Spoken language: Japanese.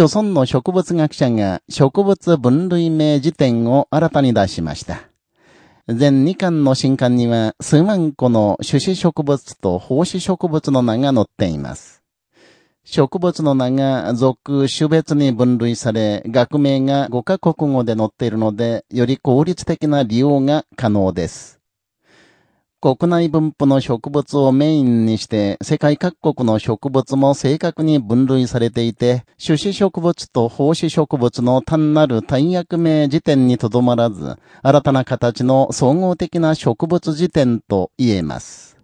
著村の植物学者が植物分類名辞典を新たに出しました。全2巻の新刊には数万個の種子植物と胞子植物の名が載っています。植物の名が属種別に分類され、学名が5カ国語で載っているので、より効率的な利用が可能です。国内分布の植物をメインにして、世界各国の植物も正確に分類されていて、種子植物と胞子植物の単なる大役名辞典にとどまらず、新たな形の総合的な植物辞典と言えます。